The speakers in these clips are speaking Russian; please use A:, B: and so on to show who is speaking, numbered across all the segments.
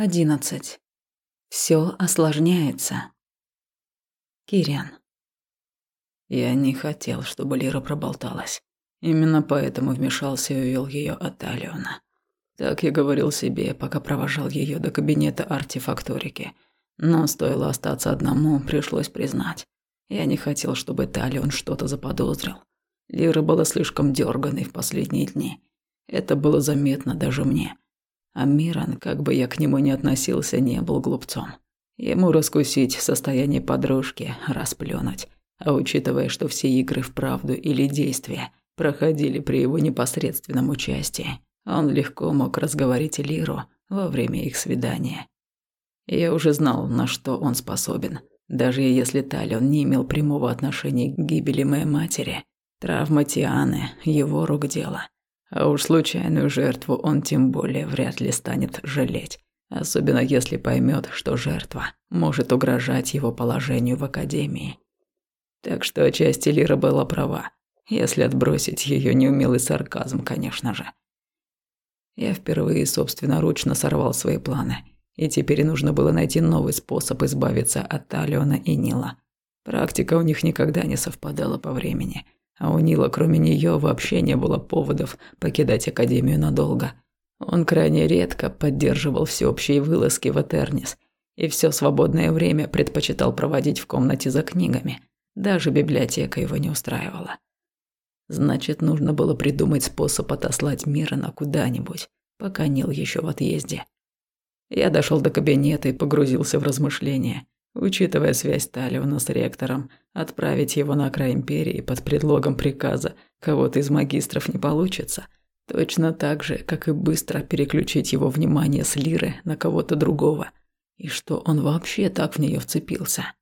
A: 11. Все осложняется. Кириан. Я не хотел, чтобы Лира проболталась. Именно поэтому вмешался и увел ее от Алиона. Так я говорил себе, пока провожал ее до кабинета артефакторики. Но стоило остаться одному, пришлось признать. Я не хотел, чтобы Талион что-то заподозрил. Лира была слишком дерганой в последние дни. Это было заметно даже мне. А Миран, как бы я к нему ни относился, не был глупцом. Ему раскусить состояние подружки, расплюнуть. А учитывая, что все игры в правду или действия проходили при его непосредственном участии, он легко мог разговорить Лиру во время их свидания. Я уже знал, на что он способен. Даже если Талион не имел прямого отношения к гибели моей матери, травма Тианы – его рук дело. А уж случайную жертву он тем более вряд ли станет жалеть. Особенно если поймет, что жертва может угрожать его положению в академии. Так что отчасти Лира была права, если отбросить ее неумелый сарказм, конечно же. Я впервые собственноручно сорвал свои планы, и теперь нужно было найти новый способ избавиться от Талиона и Нила. Практика у них никогда не совпадала по времени – а у Нила, кроме нее, вообще не было поводов покидать Академию надолго. Он крайне редко поддерживал всеобщие вылазки в Этернис и все свободное время предпочитал проводить в комнате за книгами. Даже библиотека его не устраивала. Значит, нужно было придумать способ отослать Мирона куда-нибудь, пока Нил еще в отъезде. Я дошел до кабинета и погрузился в размышления – Учитывая связь Талиона с ректором, отправить его на край империи под предлогом приказа кого-то из магистров не получится. Точно так же, как и быстро переключить его внимание с Лиры на кого-то другого. И что он вообще так в нее вцепился.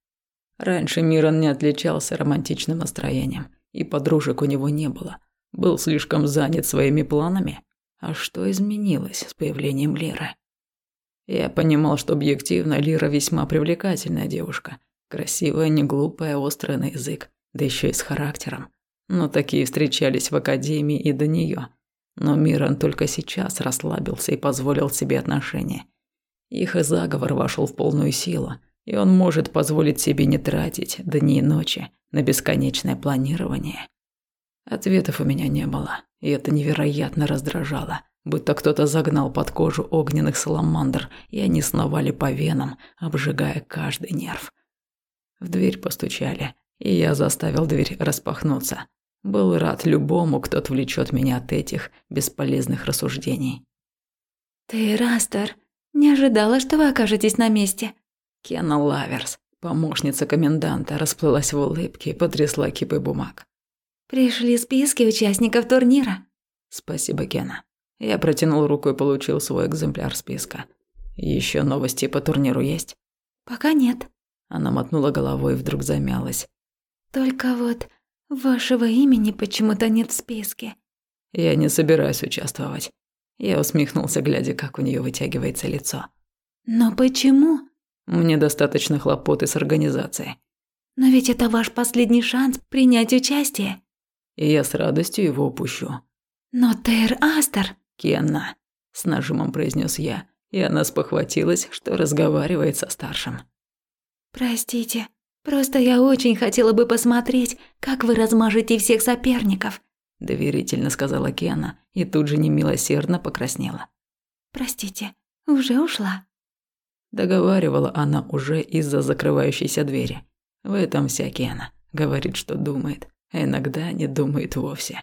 A: Раньше Мирон не отличался романтичным настроением, и подружек у него не было. Был слишком занят своими планами. А что изменилось с появлением Лиры? Я понимал, что объективно Лира весьма привлекательная девушка. Красивая, не глупая, острая на язык, да еще и с характером. Но такие встречались в академии и до нее. Но Мирон только сейчас расслабился и позволил себе отношения. Их и заговор вошел в полную силу, и он может позволить себе не тратить дни и ночи на бесконечное планирование. Ответов у меня не было, и это невероятно раздражало будто кто-то загнал под кожу огненных саламандр, и они сновали по венам, обжигая каждый нерв. В дверь постучали, и я заставил дверь распахнуться. Был рад любому, кто отвлечет меня от этих бесполезных рассуждений.
B: «Ты, Растер, не ожидала, что вы окажетесь на месте?»
A: Кена Лаверс, помощница коменданта, расплылась в улыбке и потрясла кипой бумаг.
B: «Пришли списки участников турнира».
A: «Спасибо, Кена. Я протянул руку и получил свой экземпляр списка. Еще новости по турниру есть?
B: Пока нет.
A: Она мотнула головой и вдруг замялась.
B: Только вот вашего имени почему-то нет в списке.
A: Я не собираюсь участвовать. Я усмехнулся, глядя, как у нее вытягивается лицо.
B: Но почему?
A: Мне достаточно хлопоты с организацией.
B: Но ведь это ваш последний шанс принять участие.
A: И я с радостью его упущу.
B: Но Тейр Астер...
A: Кенна», – с нажимом произнес я, и она спохватилась, что разговаривает со старшим.
B: «Простите, просто я очень хотела бы посмотреть, как вы размажете всех соперников», –
A: доверительно сказала Кенна и тут же немилосердно покраснела.
B: «Простите, уже ушла?»
A: Договаривала она уже из-за закрывающейся двери. В этом вся Кена. Говорит, что думает, а иногда не думает вовсе.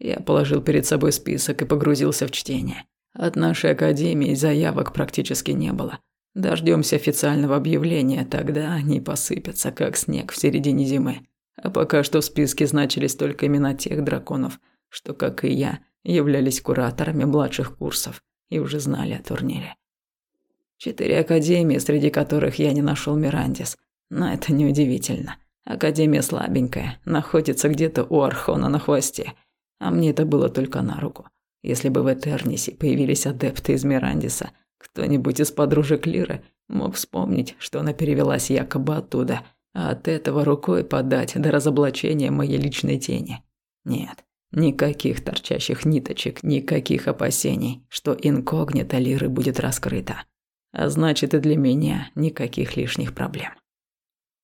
A: Я положил перед собой список и погрузился в чтение. От нашей академии заявок практически не было. Дождемся официального объявления, тогда они посыпятся, как снег в середине зимы. А пока что в списке значились только имена тех драконов, что, как и я, являлись кураторами младших курсов и уже знали о турнире. Четыре академии, среди которых я не нашел Мирандис. Но это неудивительно. Академия слабенькая, находится где-то у Архона на хвосте – а мне это было только на руку. Если бы в Этернисе появились адепты из Мирандиса, кто-нибудь из подружек Лиры мог вспомнить, что она перевелась якобы оттуда, а от этого рукой подать до разоблачения моей личной тени. Нет, Никаких торчащих ниточек, никаких опасений, что инкогнито Лиры будет раскрыто. А значит, и для меня никаких лишних проблем.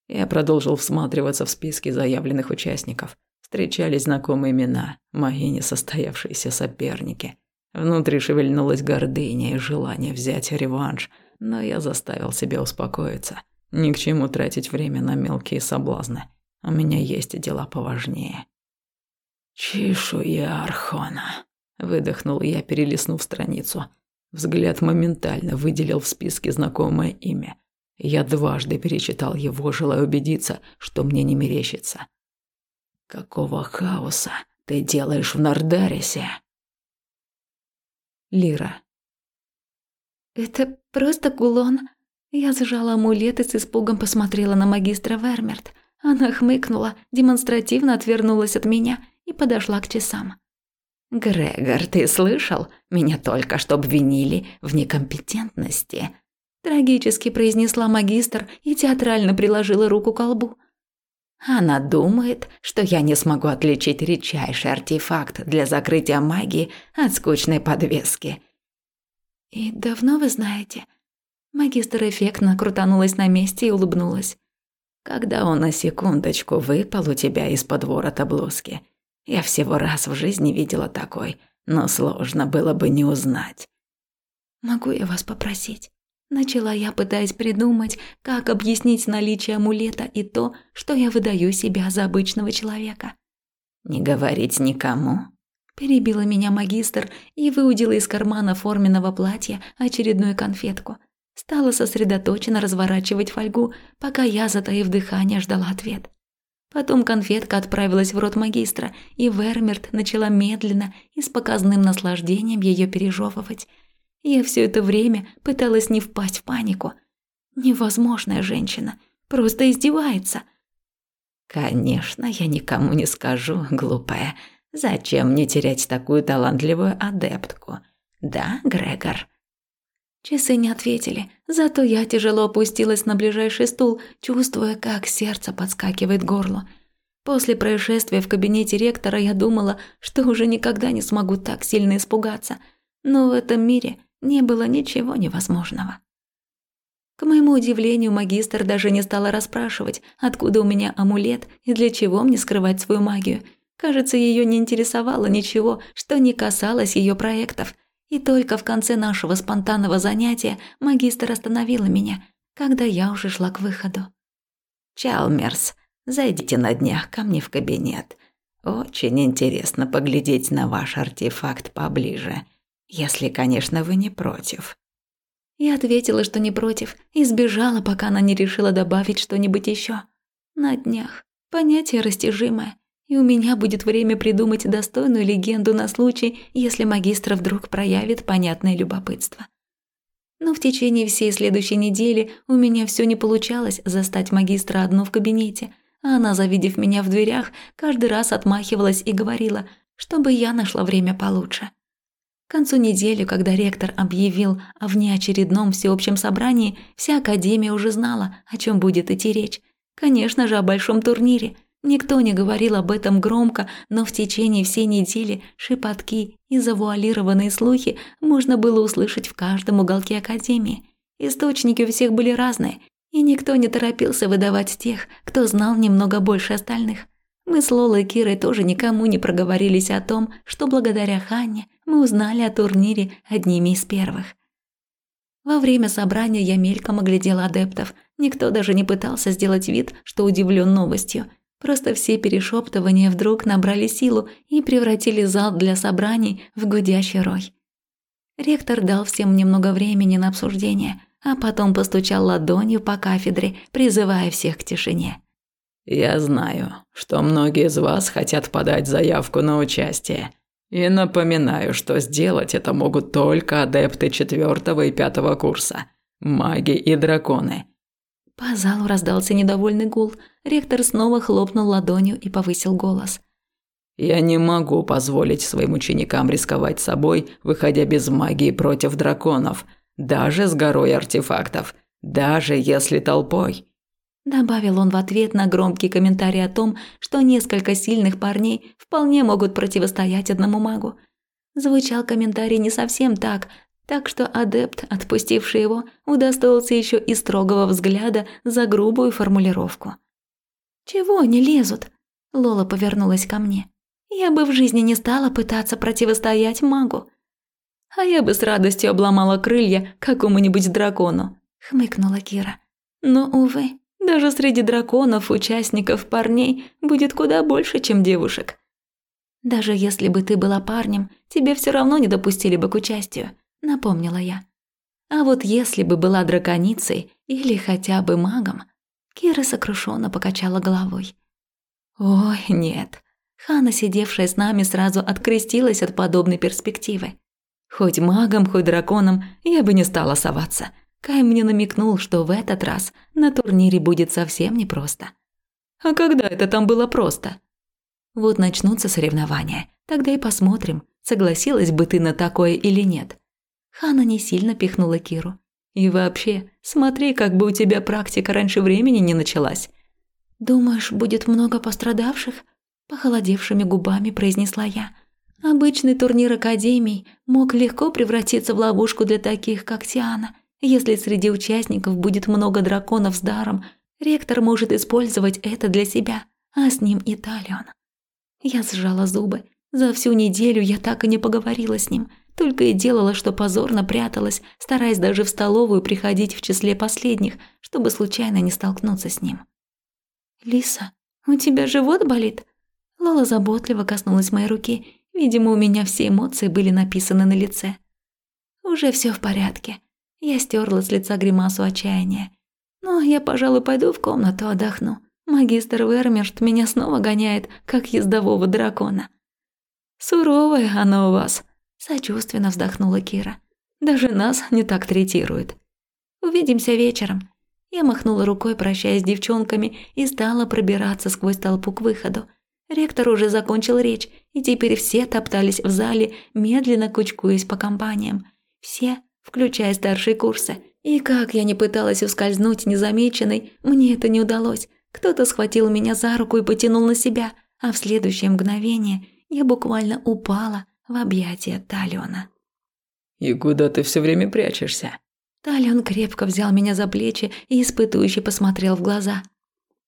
A: Я продолжил всматриваться в списки заявленных участников. Встречались знакомые имена, мои несостоявшиеся соперники. Внутри шевельнулась гордыня и желание взять реванш, но я заставил себя успокоиться. Ни к чему тратить время на мелкие соблазны. У меня есть дела поважнее. «Чешуя Архона», – выдохнул я, перелистнув страницу. Взгляд моментально выделил в списке знакомое имя. Я дважды перечитал его, желая убедиться, что мне не мерещится. «Какого хаоса ты делаешь в Нардарисе?»
B: Лира. «Это просто кулон». Я зажала амулет и с испугом посмотрела на магистра Вермерт. Она хмыкнула, демонстративно отвернулась от меня и подошла к часам. «Грегор, ты слышал? Меня только что обвинили в некомпетентности», Трагически произнесла магистр и театрально приложила руку к колбу. Она думает, что я не смогу отличить редчайший артефакт для закрытия магии от скучной подвески. «И давно вы знаете?» Магистр эффектно крутанулась на месте и улыбнулась. «Когда он на секундочку выпал у тебя из-под ворота блузки. Я всего раз в жизни видела такой, но сложно было бы не узнать». «Могу я вас попросить?» Начала я, пытаясь придумать, как объяснить наличие амулета и то, что я выдаю себя за обычного человека. «Не говорить никому», – перебила меня магистр и выудила из кармана форменного платья очередную конфетку. Стала сосредоточенно разворачивать фольгу, пока я, затаив дыхание, ждала ответ. Потом конфетка отправилась в рот магистра, и Вермерт начала медленно и с показным наслаждением ее пережевывать – я все это время пыталась не впасть в панику. Невозможная женщина, просто издевается. Конечно, я никому не скажу, глупая. Зачем мне терять такую талантливую адептку? Да, Грегор? Часы не ответили, зато я тяжело опустилась на ближайший стул, чувствуя, как сердце подскакивает к горлу. После происшествия в кабинете ректора я думала, что уже никогда не смогу так сильно испугаться. Но в этом мире не было ничего невозможного. К моему удивлению, магистр даже не стала расспрашивать, откуда у меня амулет и для чего мне скрывать свою магию. Кажется, ее не интересовало ничего, что не касалось ее проектов. И только в конце нашего спонтанного занятия магистр остановила меня, когда я уже шла к выходу. «Чалмерс, зайдите на днях ко мне в кабинет. Очень интересно поглядеть на ваш артефакт поближе. Если, конечно, вы не против». Я ответила, что не против, и сбежала, пока она не решила добавить что-нибудь еще. На днях. Понятие растяжимое. И у меня будет время придумать достойную легенду на случай, если магистр вдруг проявит понятное любопытство. Но в течение всей следующей недели у меня все не получалось застать магистра одну в кабинете, а она, завидев меня в дверях, каждый раз отмахивалась и говорила, чтобы я нашла время получше. К концу недели, когда ректор объявил о внеочередном всеобщем собрании, вся академия уже знала, о чем будет идти речь. Конечно же, о большом турнире. Никто не говорил об этом громко, но в течение всей недели шепотки и завуалированные слухи можно было услышать в каждом уголке академии. Источники у всех были разные, и никто не торопился выдавать тех, кто знал немного больше остальных. Мы с Лолой и Кирой тоже никому не проговорились о том, что благодаря Ханне мы узнали о турнире одними из первых. Во время собрания я мельком оглядела адептов. Никто даже не пытался сделать вид, что удивлен новостью. Просто все перешептывания вдруг набрали силу и превратили зал для собраний в гудящий рой. Ректор дал всем немного времени на обсуждение, а потом постучал ладонью по кафедре, призывая всех к тишине.
A: Я знаю, что многие из вас хотят подать заявку на участие. И напоминаю, что сделать это могут только адепты четвертого и пятого курса, маги и драконы.
B: По залу раздался недовольный гул. Ректор снова хлопнул ладонью и повысил голос.
A: Я не могу позволить своим ученикам рисковать собой, выходя без магии против драконов, даже с горой артефактов, даже если толпой.
B: Добавил он в ответ на громкий комментарий о том, что несколько сильных парней вполне могут противостоять одному магу. Звучал комментарий не совсем так, так что адепт, отпустивший его, удостоился еще и строгого взгляда за грубую формулировку. «Чего они лезут?» Лола повернулась ко мне. «Я бы в жизни не стала пытаться противостоять магу». «А я бы с радостью обломала крылья какому-нибудь дракону», – хмыкнула Кира. «Но, увы, даже среди драконов участников парней будет куда больше, чем девушек». «Даже если бы ты была парнем, тебе все равно не допустили бы к участию», – напомнила я. «А вот если бы была драконицей или хотя бы магом...» Кира сокрушенно покачала головой. «Ой, нет». Хана, сидевшая с нами, сразу открестилась от подобной перспективы. Хоть магом, хоть драконом я бы не стала соваться. Кай мне намекнул, что в этот раз на турнире будет совсем непросто. А когда это там было просто? Вот начнутся соревнования, тогда и посмотрим, согласилась бы ты на такое или нет. Хана не сильно пихнула Киру. И вообще, смотри, как бы у тебя практика раньше времени не началась. Думаешь, будет много пострадавших? Похолодевшими губами произнесла я. Обычный турнир Академий мог легко превратиться в ловушку для таких, как Тиана. Если среди участников будет много драконов с даром, ректор может использовать это для себя, а с ним и Талион. Я сжала зубы. За всю неделю я так и не поговорила с ним, только и делала, что позорно пряталась, стараясь даже в столовую приходить в числе последних, чтобы случайно не столкнуться с ним. «Лиса, у тебя живот болит?» Лола заботливо коснулась моей руки Видимо, у меня все эмоции были написаны на лице. Уже все в порядке. Я стерла с лица гримасу отчаяния. Но я, пожалуй, пойду в комнату отдохну. Магистр Вермерт меня снова гоняет, как ездового дракона. «Суровая она у вас», – сочувственно вздохнула Кира. «Даже нас не так третирует. Увидимся вечером». Я махнула рукой, прощаясь с девчонками, и стала пробираться сквозь толпу к выходу. Ректор уже закончил речь, и теперь все топтались в зале, медленно кучкуясь по компаниям. Все, включая старшие курсы. И как я не пыталась ускользнуть незамеченной, мне это не удалось. Кто-то схватил меня за руку и потянул на себя, а в следующее мгновение я буквально упала в объятия Талиона.
A: «И куда ты все время прячешься?»
B: Талион крепко взял меня за плечи и испытующе посмотрел в глаза.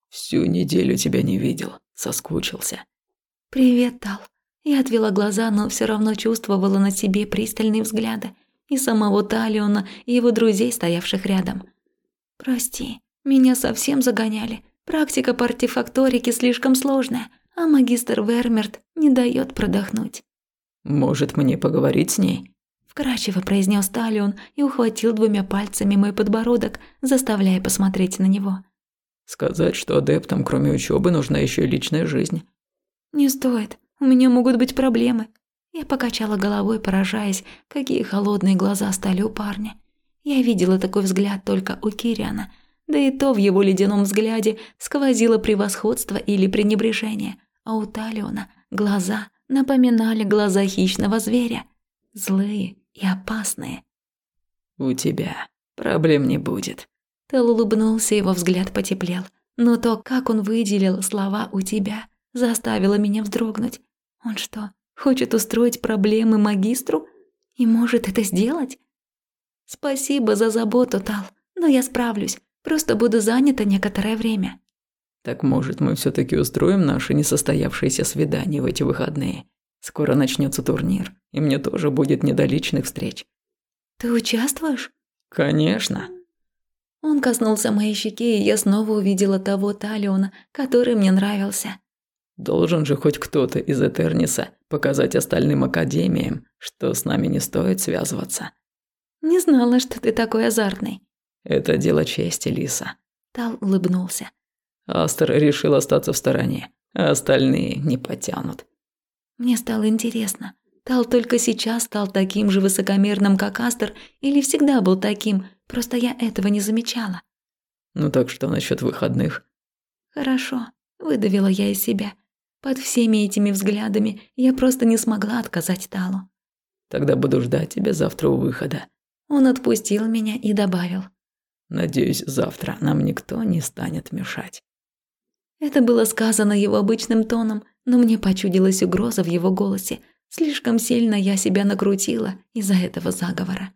A: «Всю неделю тебя не видел соскучился.
B: «Привет, Тал». Я отвела глаза, но все равно чувствовала на себе пристальные взгляды и самого Талиона, и его друзей, стоявших рядом. «Прости, меня совсем загоняли. Практика по артефакторике слишком сложная, а магистр Вермерт не дает продохнуть».
A: «Может, мне поговорить с ней?»
B: Вкрадчиво произнес Талион и ухватил двумя пальцами мой подбородок, заставляя посмотреть на него.
A: Сказать, что адептам, кроме учебы, нужна еще и личная жизнь.
B: Не стоит. У меня могут быть проблемы. Я покачала головой, поражаясь, какие холодные глаза стали у парня. Я видела такой взгляд только у Кириана, да и то в его ледяном взгляде сквозило превосходство или пренебрежение, а у Талиона глаза напоминали глаза хищного зверя, злые и опасные.
A: «У тебя проблем не будет»,
B: Тел улыбнулся, его взгляд потеплел. Но то, как он выделил слова «у тебя», заставило меня вздрогнуть. Он что, хочет устроить проблемы магистру? И может это сделать? Спасибо за заботу, Тал, но я справлюсь. Просто буду занята некоторое время.
A: Так может, мы все таки устроим наше несостоявшееся свидание в эти выходные? Скоро начнется турнир, и мне тоже будет не до личных встреч.
B: Ты участвуешь?
A: Конечно.
B: Он коснулся моей щеки, и я снова увидела того Талиона, который мне нравился.
A: Должен же хоть кто-то из Этерниса показать остальным академиям, что с нами не стоит связываться.
B: Не знала, что ты такой азартный.
A: Это дело чести, Лиса.
B: Тал улыбнулся.
A: Астер решил остаться в стороне, а остальные не потянут.
B: Мне стало интересно, Тал только сейчас стал таким же высокомерным, как Астер, или всегда был таким, Просто я этого не замечала.
A: Ну так что насчет выходных?
B: Хорошо, выдавила я из себя. Под всеми этими взглядами я просто не смогла отказать Талу.
A: Тогда буду ждать тебя завтра у выхода.
B: Он отпустил меня и добавил.
A: Надеюсь, завтра нам никто не станет мешать.
B: Это было сказано его обычным тоном, но мне почудилась угроза в его голосе. Слишком сильно я себя накрутила из-за этого заговора.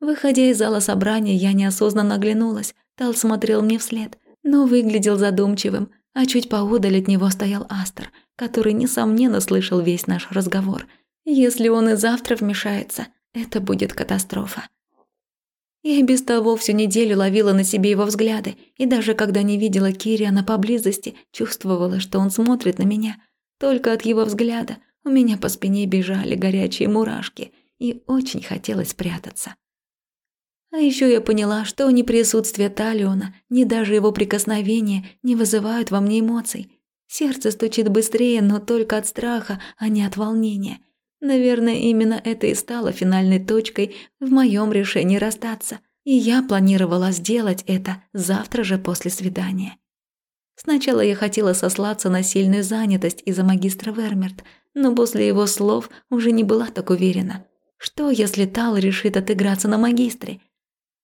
B: Выходя из зала собрания, я неосознанно оглянулась. Тал смотрел мне вслед, но выглядел задумчивым, а чуть поодаль от него стоял Астер, который, несомненно, слышал весь наш разговор. Если он и завтра вмешается, это будет катастрофа. Я и без того всю неделю ловила на себе его взгляды, и даже когда не видела Кириана поблизости, чувствовала, что он смотрит на меня. Только от его взгляда у меня по спине бежали горячие мурашки, и очень хотелось спрятаться. А еще я поняла, что ни присутствие Талиона, ни даже его прикосновения не вызывают во мне эмоций. Сердце стучит быстрее, но только от страха, а не от волнения. Наверное, именно это и стало финальной точкой в моем решении расстаться, и я планировала сделать это завтра же после свидания. Сначала я хотела сослаться на сильную занятость из-за магистра Вермерт, но после его слов уже не была так уверена. Что, если Тал решит отыграться на магистре?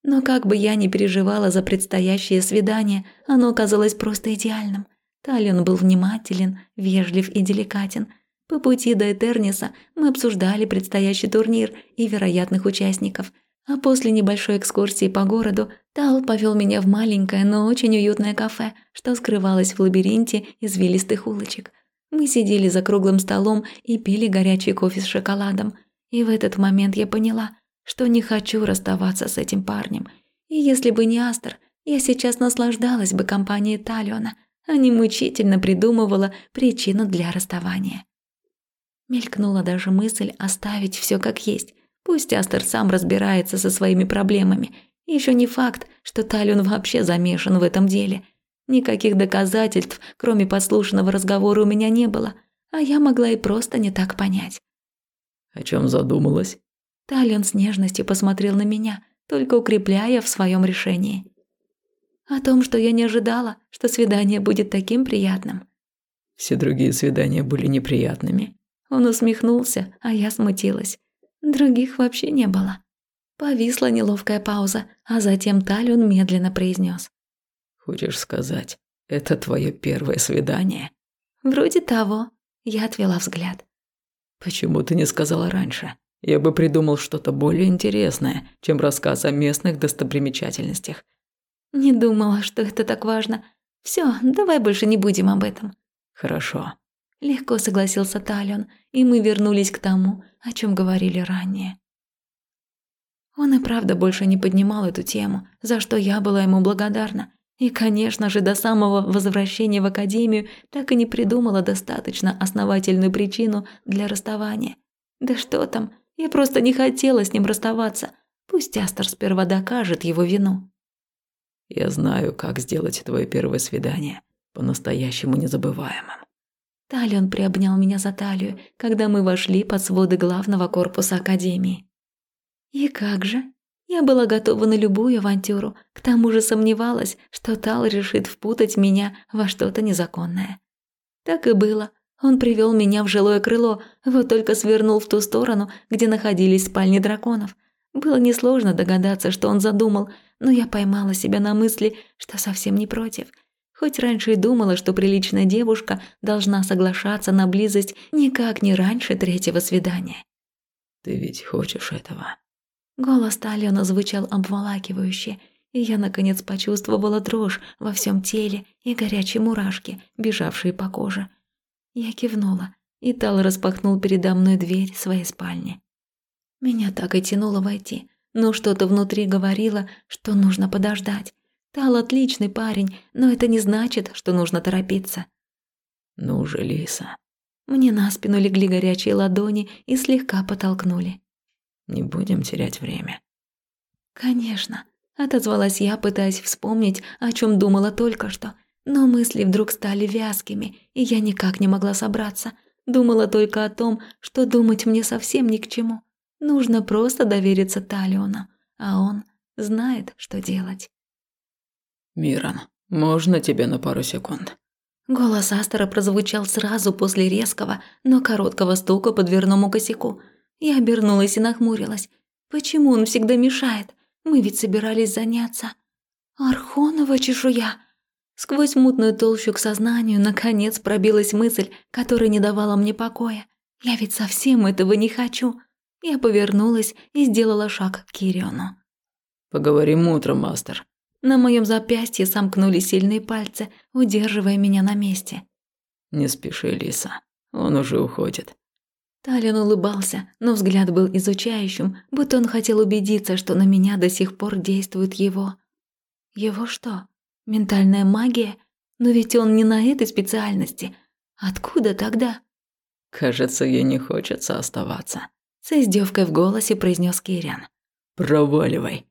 B: Но как бы я ни переживала за предстоящее свидание, оно оказалось просто идеальным. Талион был внимателен, вежлив и деликатен – по пути до Этерниса мы обсуждали предстоящий турнир и вероятных участников, а после небольшой экскурсии по городу Тал повел меня в маленькое, но очень уютное кафе, что скрывалось в лабиринте извилистых улочек. Мы сидели за круглым столом и пили горячий кофе с шоколадом. И в этот момент я поняла, что не хочу расставаться с этим парнем. И если бы не Астер, я сейчас наслаждалась бы компанией Талиона, а не мучительно придумывала причину для расставания. Мелькнула даже мысль оставить все как есть. Пусть Астер сам разбирается со своими проблемами. Еще не факт, что Талион вообще замешан в этом деле. Никаких доказательств, кроме послушного разговора, у меня не было, а я могла и просто не так понять.
A: «О чем задумалась?»
B: Талион с нежностью посмотрел на меня, только укрепляя в своем решении. О том, что я не ожидала, что свидание будет таким приятным.
A: Все другие свидания были неприятными.
B: Он усмехнулся, а я смутилась. Других вообще не было. Повисла неловкая пауза, а затем Талион медленно произнес:
A: «Хочешь сказать, это твое первое свидание?»
B: «Вроде того». Я отвела взгляд.
A: «Почему ты не сказала раньше? Я бы придумал что-то более интересное, чем рассказ о местных достопримечательностях».
B: «Не думала, что это так важно. Все, давай больше не будем об этом».
A: «Хорошо.
B: Легко согласился Талион, и мы вернулись к тому, о чем говорили ранее. Он и правда больше не поднимал эту тему, за что я была ему благодарна. И, конечно же, до самого возвращения в академию так и не придумала достаточно основательную причину для расставания. Да что там, я просто не хотела с ним расставаться. Пусть Астер сперва докажет его вину.
A: Я знаю, как сделать твое первое свидание по-настоящему незабываемым.
B: Талион приобнял меня за талию, когда мы вошли под своды главного корпуса Академии. И как же? Я была готова на любую авантюру, к тому же сомневалась, что Тал решит впутать меня во что-то незаконное. Так и было. Он привел меня в жилое крыло, вот только свернул в ту сторону, где находились спальни драконов. Было несложно догадаться, что он задумал, но я поймала себя на мысли, что совсем не против – Хоть раньше и думала, что приличная девушка должна соглашаться на близость никак не раньше третьего свидания.
A: «Ты ведь хочешь этого?»
B: Голос Талиона звучал обволакивающе, и я, наконец, почувствовала дрожь во всем теле и горячие мурашки, бежавшие по коже. Я кивнула, и Тал распахнул передо мной дверь своей спальни. Меня так и тянуло войти, но что-то внутри говорило, что нужно подождать, Тал отличный парень, но это не значит, что нужно торопиться.
A: Ну же, Лиса.
B: Мне на спину легли горячие ладони и слегка потолкнули.
A: Не будем терять время.
B: Конечно, отозвалась я, пытаясь вспомнить, о чем думала только что. Но мысли вдруг стали вязкими, и я никак не могла собраться. Думала только о том, что думать мне совсем ни к чему. Нужно просто довериться Талиону, а он знает, что делать.
A: «Миран, можно тебе на пару секунд?»
B: Голос Астера прозвучал сразу после резкого, но короткого стука по дверному косяку. Я обернулась и нахмурилась. Почему он всегда мешает? Мы ведь собирались заняться. Архонова чешуя. Сквозь мутную толщу к сознанию наконец пробилась мысль, которая не давала мне покоя. Я ведь совсем этого не хочу. Я повернулась и сделала шаг к Кириону.
A: «Поговорим утром, мастер».
B: На моем запястье сомкнули сильные пальцы, удерживая меня на месте.
A: «Не спеши, Лиса. Он уже уходит».
B: Талин улыбался, но взгляд был изучающим, будто он хотел убедиться, что на меня до сих пор действует его. Его что? Ментальная магия? Но ведь он не на этой специальности. Откуда тогда?
A: Кажется, ей не хочется оставаться.
B: С издевкой в голосе произнес Кириан.
A: Проваливай.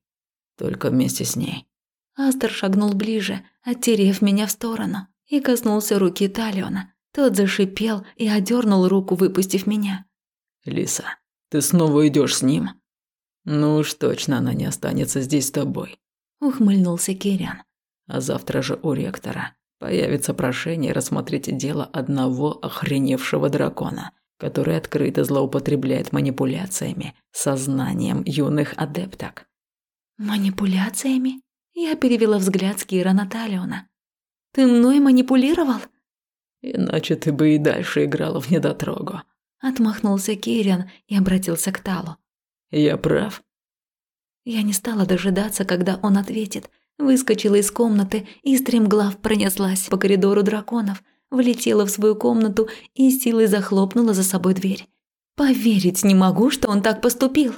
A: Только вместе с ней.
B: Астер шагнул ближе, оттерев меня в сторону, и коснулся руки Талиона. Тот зашипел и одернул руку, выпустив меня.
A: «Лиса, ты снова идешь с ним?» «Ну уж точно она не останется здесь с тобой», –
B: ухмыльнулся Кириан.
A: «А завтра же у ректора появится прошение рассмотреть дело одного охреневшего дракона, который открыто злоупотребляет манипуляциями сознанием юных адепток».
B: «Манипуляциями?» Я перевела взгляд с Кира на Талиона. «Ты мной манипулировал?»
A: Иначе ты бы и дальше играла в недотрогу.
B: Отмахнулся Кириан и обратился к Талу.
A: Я прав?
B: Я не стала дожидаться, когда он ответит. Выскочила из комнаты и стремглав пронеслась по коридору драконов, влетела в свою комнату и силой захлопнула за собой дверь. Поверить не могу, что он так поступил.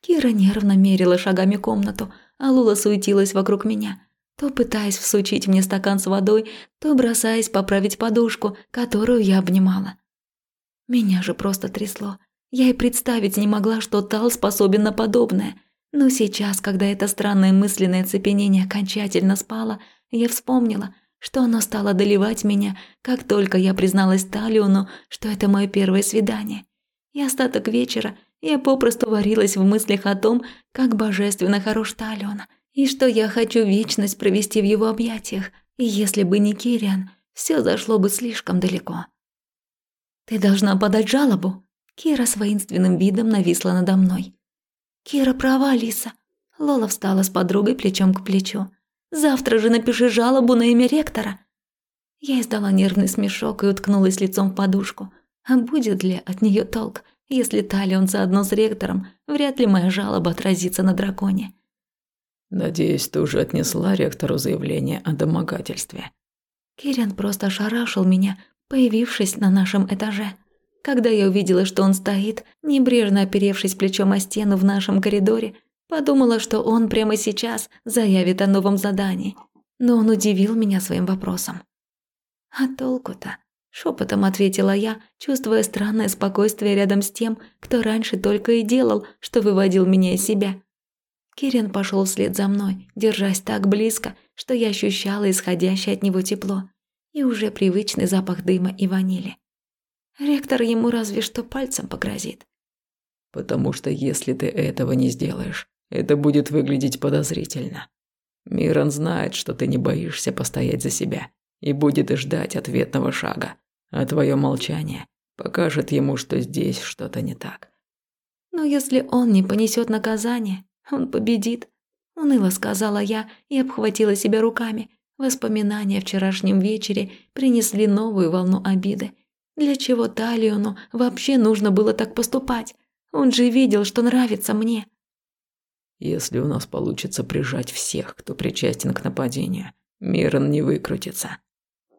B: Кира нервно мерила шагами комнату, а Лула суетилась вокруг меня то пытаясь всучить мне стакан с водой, то бросаясь поправить подушку, которую я обнимала. Меня же просто трясло. Я и представить не могла, что Тал способен на подобное. Но сейчас, когда это странное мысленное цепенение окончательно спало, я вспомнила, что оно стало доливать меня, как только я призналась Талиону, что это мое первое свидание. И остаток вечера я попросту варилась в мыслях о том, как божественно хорош Талиона, и что я хочу вечность провести в его объятиях, и если бы не Кириан, все зашло бы слишком далеко. «Ты должна подать жалобу», Кира с воинственным видом нависла надо мной. «Кира права, Лиса». Лола встала с подругой плечом к плечу. «Завтра же напиши жалобу на имя ректора». Я издала нервный смешок и уткнулась лицом в подушку. А будет ли от нее толк, если Талион заодно с ректором, вряд ли моя жалоба отразится на драконе.
A: Надеюсь, ты уже отнесла ректору заявление о домогательстве.
B: Кириан просто ошарашил меня, появившись на нашем этаже. Когда я увидела, что он стоит, небрежно оперевшись плечом о стену в нашем коридоре, подумала, что он прямо сейчас заявит о новом задании. Но он удивил меня своим вопросом. «А толку-то?» – шепотом ответила я, чувствуя странное спокойствие рядом с тем, кто раньше только и делал, что выводил меня из себя – Кирин пошел вслед за мной, держась так близко, что я ощущала исходящее от него тепло и уже привычный запах дыма и ванили. Ректор ему разве что пальцем погрозит.
A: «Потому что если ты этого не сделаешь, это будет выглядеть подозрительно. Мирон знает, что ты не боишься постоять за себя и будет ждать ответного шага, а твое молчание покажет ему, что здесь что-то не так».
B: «Но если он не понесет наказание, он победит», – уныло сказала я и обхватила себя руками. Воспоминания о вчерашнем вечере принесли новую волну обиды. Для чего Талиону вообще нужно было так поступать? Он же видел, что нравится мне.
A: Если у нас получится прижать всех, кто причастен к нападению, Мирон не выкрутится.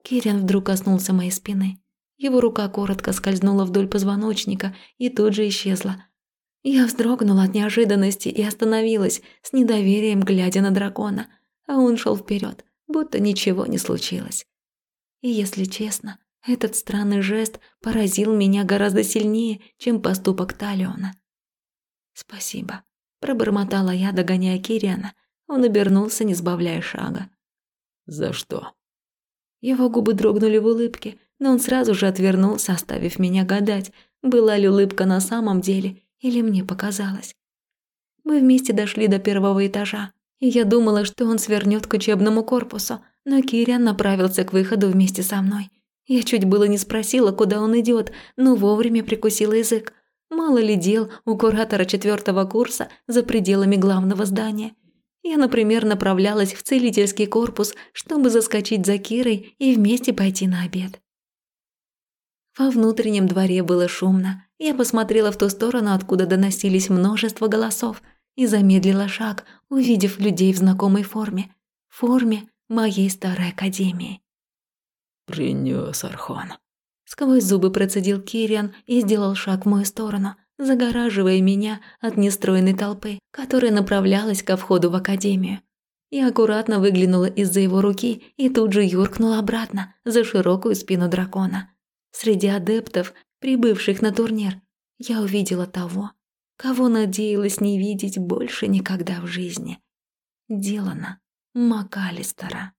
B: Кирин вдруг коснулся моей спины. Его рука коротко скользнула вдоль позвоночника и тут же исчезла, я вздрогнула от неожиданности и остановилась, с недоверием глядя на дракона, а он шел вперед, будто ничего не случилось. И если честно, этот странный жест поразил меня гораздо сильнее, чем поступок Талиона. «Спасибо», – пробормотала я, догоняя Кириана. Он обернулся, не сбавляя шага.
A: «За что?»
B: Его губы дрогнули в улыбке, но он сразу же отвернулся, оставив меня гадать, была ли улыбка на самом деле или мне показалось? Мы вместе дошли до первого этажа, и я думала, что он свернет к учебному корпусу, но Кириан направился к выходу вместе со мной. Я чуть было не спросила, куда он идет, но вовремя прикусила язык. Мало ли дел у куратора четвертого курса за пределами главного здания. Я, например, направлялась в целительский корпус, чтобы заскочить за Кирой и вместе пойти на обед. Во внутреннем дворе было шумно. Я посмотрела в ту сторону, откуда доносились множество голосов, и замедлила шаг, увидев людей в знакомой форме. Форме моей старой академии.
A: «Принёс Архон», —
B: сквозь зубы процедил Кириан и сделал шаг в мою сторону, загораживая меня от нестройной толпы, которая направлялась ко входу в академию. Я аккуратно выглянула из-за его руки и тут же юркнула обратно, за широкую спину дракона. Среди адептов, прибывших на турнир, я увидела того, кого надеялась не видеть больше никогда в жизни. Дилана МакАлистера.